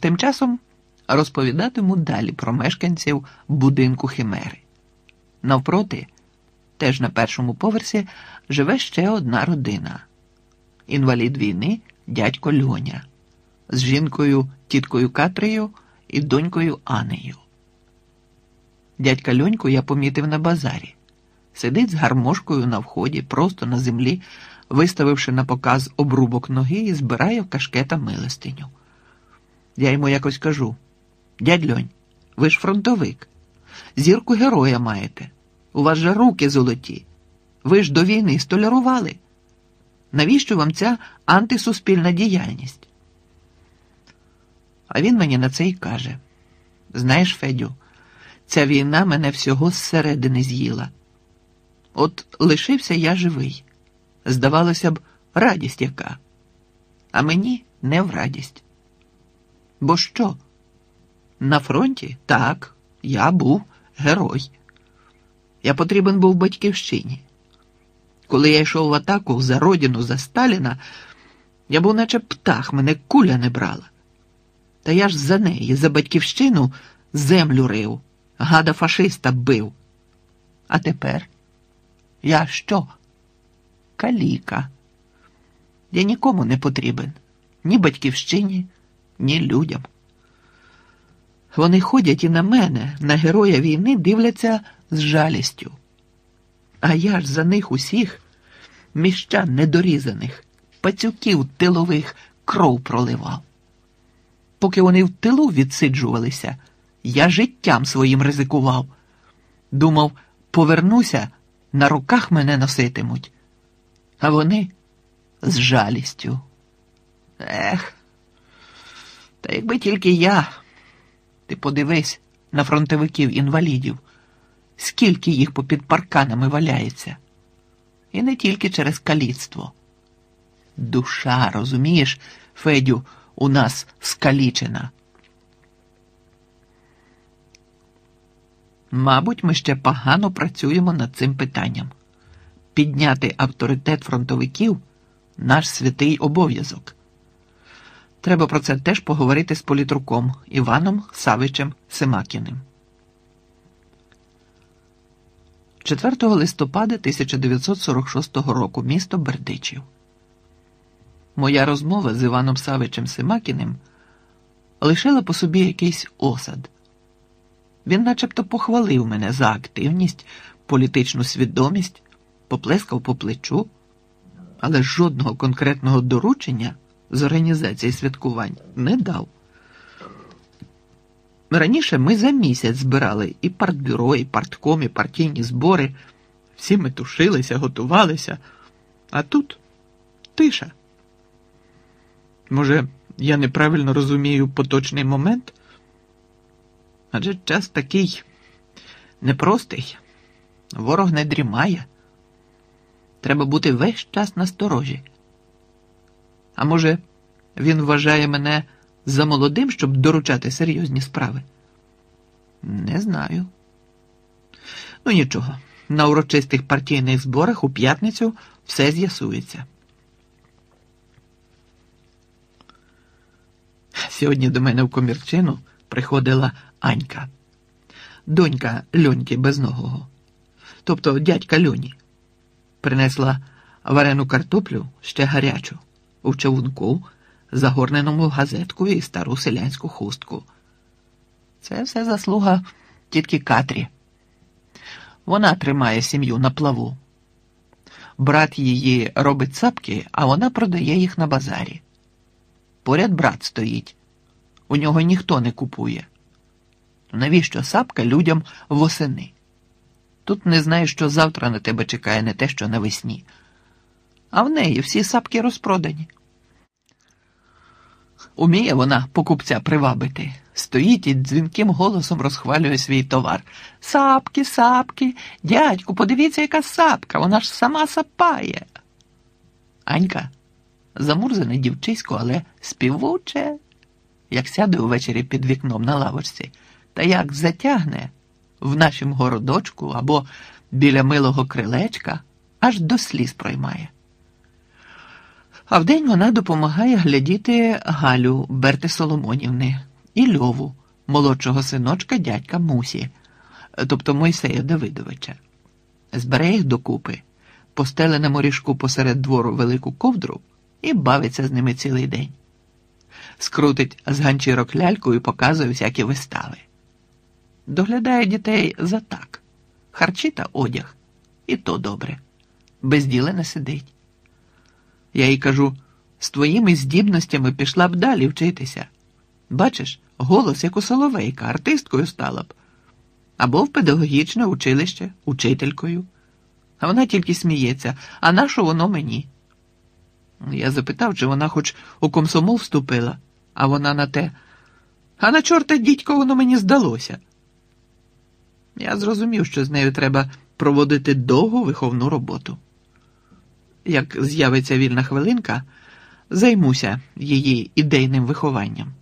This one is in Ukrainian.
Тим часом розповідатиму далі про мешканців будинку Химери. Навпроти, теж на першому поверсі, живе ще одна родина: інвалід війни, дядько Льоня, з жінкою, тіткою Катрею і донькою Анею. Дядька Льоньку я помітив на базарі. Сидить з гармошкою на вході, просто на землі, виставивши на показ обрубок ноги і збирає в кашкета милостиню. Я йому якось кажу: дядь ви ж фронтовик, зірку героя маєте. У вас же руки золоті. Ви ж до війни столярували. Навіщо вам ця антисуспільна діяльність? А він мені на це й каже: Знаєш, Федю, ця війна мене всього зсередини з'їла. От лишився я живий. Здавалося б, радість яка, а мені не в радість. Бо що? На фронті так, я був герой. Я потрібен був батьківщині. Коли я йшов в атаку за родину, за Сталіна, я був наче птах, мене куля не брала. Та я ж за неї, за батьківщину, землю рив, гада фашиста бив. А тепер я що? Каліка. Я нікому не потрібен, ні батьківщині, ні людям. Вони ходять і на мене, на героя війни, дивляться з жалістю. А я ж за них усіх, міщан недорізаних, пацюків тилових кров проливав. Поки вони в тилу відсиджувалися, я життям своїм ризикував. Думав, повернуся, на руках мене носитимуть. А вони з жалістю. Ех, та якби тільки я. Ти подивись на фронтовиків інвалідів, скільки їх попід парканами валяється. І не тільки через каліцтво. Душа, розумієш, Федю, у нас скалічена. Мабуть, ми ще погано працюємо над цим питанням. Підняти авторитет фронтовиків наш святий обов'язок. Треба про це теж поговорити з політруком Іваном Савичем Семакіним. 4 листопада 1946 року місто Бердичів. Моя розмова з Іваном Савичем Семакіним лишила по собі якийсь осад. Він начебто похвалив мене за активність, політичну свідомість, поплескав по плечу, але жодного конкретного доручення з організації святкувань не дав. Раніше ми за місяць збирали і партбюро, і партком, і партійні збори. Всі ми тушилися, готувалися, а тут тиша. Може, я неправильно розумію поточний момент? Адже час такий непростий, ворог не дрімає. Треба бути весь час на сторожі. А може, він вважає мене за молодим, щоб доручати серйозні справи? Не знаю. Ну нічого, на урочистих партійних зборах у п'ятницю все з'ясується. Сьогодні до мене в комірчину приходила Анька, донька Льоньки Безногого, тобто дядька Льоні, принесла варену картоплю ще гарячу у човунку, загорненому газеткою і стару селянську хустку. Це все заслуга тітки Катрі. Вона тримає сім'ю на плаву. Брат її робить цапки, а вона продає їх на базарі. Поряд брат стоїть. У нього ніхто не купує. Навіщо сапка людям восени? Тут не знаєш, що завтра на тебе чекає не те, що навесні. А в неї всі сапки розпродані. Уміє вона покупця привабити. Стоїть і дзвінким голосом розхвалює свій товар. Сапки, сапки, дядьку, подивіться, яка сапка, вона ж сама сапає. Анька замурзане дівчисько, але співуче, як сяде увечері під вікном на лавочці, та як затягне в нашім городочку або біля милого крилечка, аж до сліз проймає. А вдень вона допомагає глядіти Галю Берти Соломонівни і Льову, молодшого синочка дядька Мусі, тобто Мойсея Давидовича. Збере їх докупи, постеле на моріжку посеред двору велику ковдру і бавиться з ними цілий день. Скрутить з ганчірок ляльку і показує всякі вистави. Доглядає дітей за так, харчі та одяг, і то добре, без діла не сидить. Я їй кажу, з твоїми здібностями пішла б далі вчитися. Бачиш, голос, як у Соловейка, артисткою стала б. Або в педагогічне училище, учителькою. А вона тільки сміється, а на що воно мені? Я запитав, чи вона хоч у комсомол вступила, а вона на те. А на чорта дідько воно мені здалося. Я зрозумів, що з нею треба проводити довгу виховну роботу. Як з'явиться вільна хвилинка, займуся її ідейним вихованням.